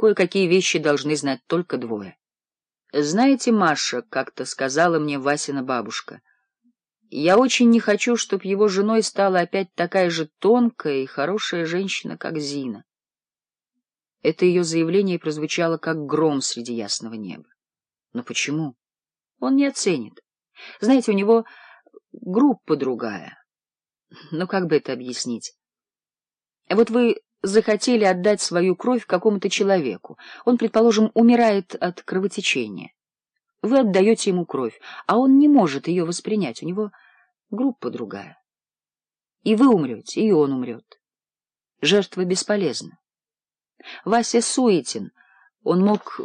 Кое-какие вещи должны знать только двое. Знаете, Маша, как-то сказала мне Васина бабушка, я очень не хочу, чтобы его женой стала опять такая же тонкая и хорошая женщина, как Зина. Это ее заявление прозвучало как гром среди ясного неба. Но почему? Он не оценит. Знаете, у него группа другая. Ну, как бы это объяснить? Вот вы захотели отдать свою кровь какому-то человеку. Он, предположим, умирает от кровотечения. Вы отдаете ему кровь, а он не может ее воспринять, у него группа другая. И вы умрете, и он умрет. Жертва бесполезна. Вася суетен, он мог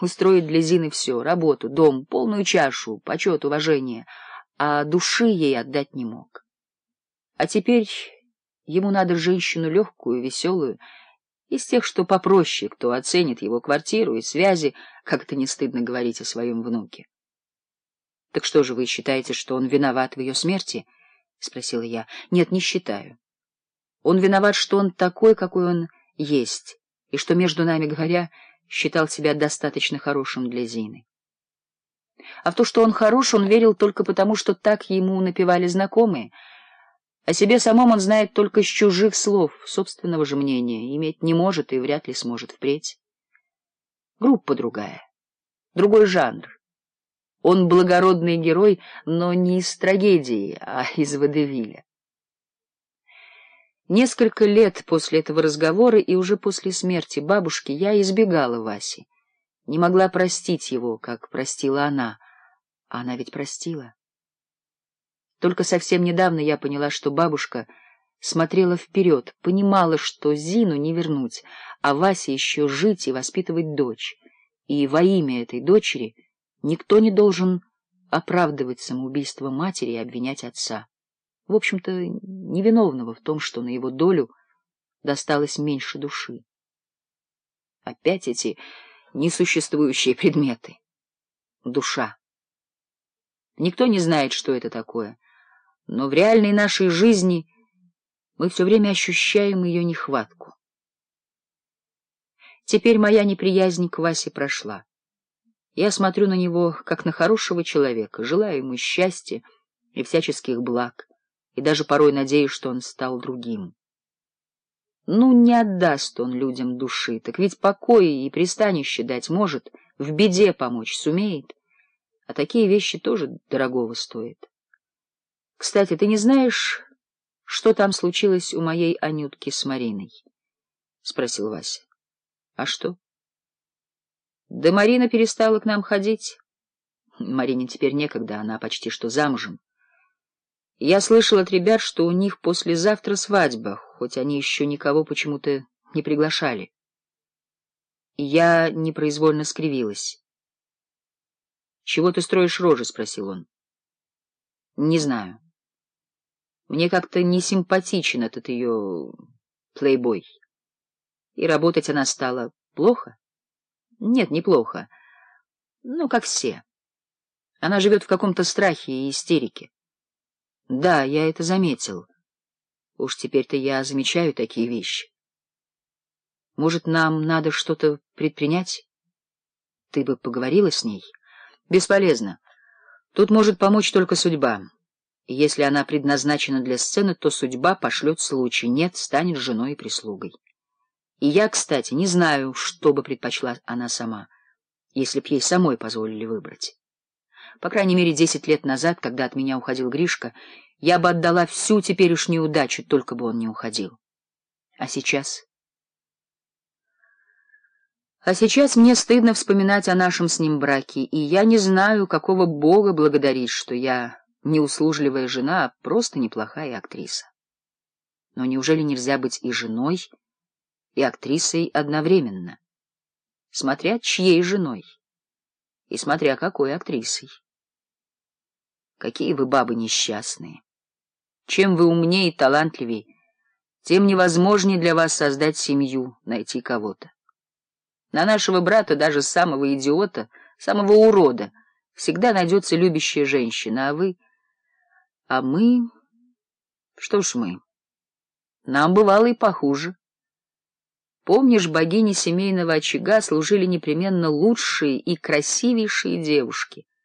устроить для Зины все, работу, дом, полную чашу, почет, уважение, а души ей отдать не мог. А теперь Ему надо женщину легкую, веселую, из тех, что попроще, кто оценит его квартиру и связи, как это не стыдно говорить о своем внуке. — Так что же вы считаете, что он виноват в ее смерти? — спросила я. — Нет, не считаю. Он виноват, что он такой, какой он есть, и что, между нами говоря, считал себя достаточно хорошим для Зины. А в то, что он хорош, он верил только потому, что так ему напевали знакомые — о себе самом он знает только с чужих слов, собственного же мнения иметь не может и вряд ли сможет впредь. Группа другая, другой жанр. Он благородный герой, но не из трагедии, а из водевиля. Несколько лет после этого разговора и уже после смерти бабушки я избегала Васи. Не могла простить его, как простила она. Она ведь простила. Только совсем недавно я поняла, что бабушка смотрела вперед, понимала, что Зину не вернуть, а Васе еще жить и воспитывать дочь. И во имя этой дочери никто не должен оправдывать самоубийство матери и обвинять отца, в общем-то, невиновного в том, что на его долю досталось меньше души. Опять эти несуществующие предметы. Душа. Никто не знает, что это такое но в реальной нашей жизни мы все время ощущаем ее нехватку. Теперь моя неприязнь к Васе прошла. Я смотрю на него, как на хорошего человека, желаю ему счастья и всяческих благ, и даже порой надеюсь, что он стал другим. Ну, не отдаст он людям души, так ведь покоя и пристанище дать может, в беде помочь сумеет, а такие вещи тоже дорогого стоят. Кстати, ты не знаешь, что там случилось у моей Анютки с Мариной? — спросил Вася. — А что? — Да Марина перестала к нам ходить. Марине теперь некогда, она почти что замужем. Я слышал от ребят, что у них послезавтра свадьба, хоть они еще никого почему-то не приглашали. Я непроизвольно скривилась. — Чего ты строишь рожи? — спросил он. — Не знаю. — мне как-то не симпатичен этот ее плейбой. И работать она стала плохо? Нет, неплохо. Ну, как все. Она живет в каком-то страхе и истерике. Да, я это заметил. Уж теперь-то я замечаю такие вещи. Может, нам надо что-то предпринять? Ты бы поговорила с ней? Бесполезно. Тут может помочь только судьба. Если она предназначена для сцены, то судьба пошлет случай, нет, станет женой и прислугой. И я, кстати, не знаю, что бы предпочла она сама, если б ей самой позволили выбрать. По крайней мере, десять лет назад, когда от меня уходил Гришка, я бы отдала всю теперешнюю удачу, только бы он не уходил. А сейчас... А сейчас мне стыдно вспоминать о нашем с ним браке, и я не знаю, какого бога благодарить, что я неуслужливая жена, а просто неплохая актриса. Но неужели нельзя быть и женой, и актрисой одновременно? Смотря чьей женой и смотря какой актрисой. Какие вы бабы несчастные! Чем вы умнее и талантливее, тем невозможнее для вас создать семью, найти кого-то. На нашего брата, даже самого идиота, самого урода, всегда найдется любящая женщина, а вы — а мы... Что ж мы? Нам бывало и похуже. Помнишь, богини семейного очага служили непременно лучшие и красивейшие девушки —